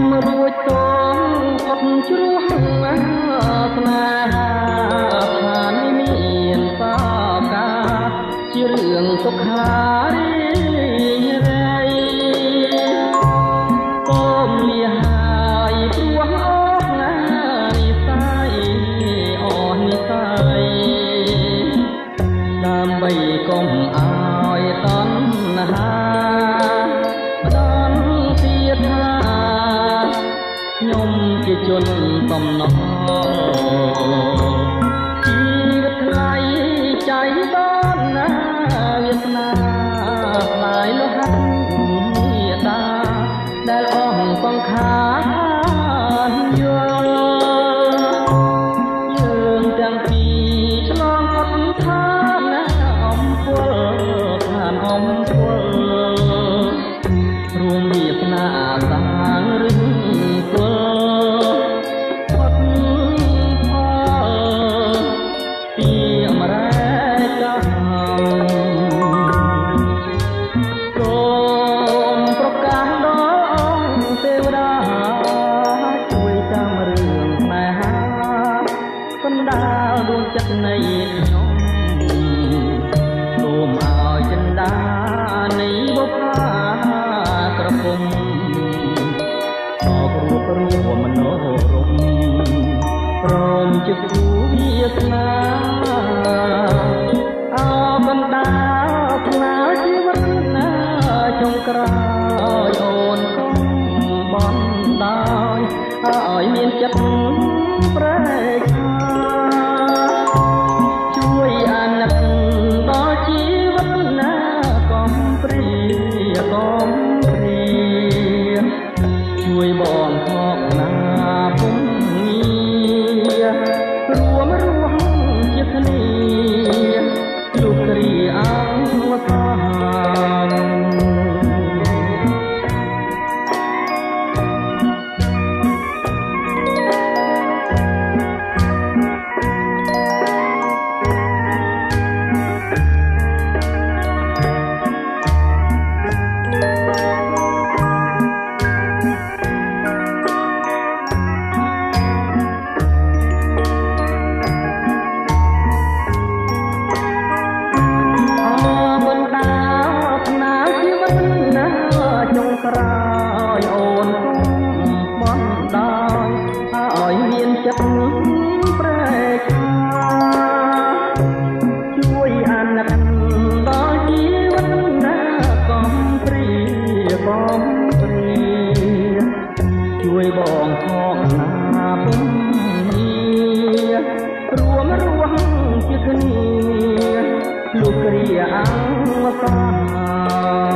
ំរួចតងអត់ជ្រោះស្នេហាថានេះមានបកា ជារឿងទុក្ខារីរៃកុំលាហើយព្រោះអស់ណានិស័យអស់និស័យដើម្បីកុំឲ្យតណ្ហាបដនទៀតថា ខ្ញុំជាជនសំណជី កណ្ដាលដួងចិត្តនៃខ្ញុំសូមឲ្យចិន្តានៃបុព្វាក្រពុំអបរួបរួមមនោរមព្រមជាគូវាសនាអោបណ្ដាផ្លាជីវិតណាចុងក្រោយអូនកុំបន់ដោយឲ្យមានចិត្តប្រែ ជួយបងខកណាពុំ ចិត្តប្រែកជួយអាណិតដល់ជីវិតណាកុំព្រាកុំព្រាជួយបងខកណាពុំងាររួមរស់ជាគ្នាលោកគ្រាអង្គសា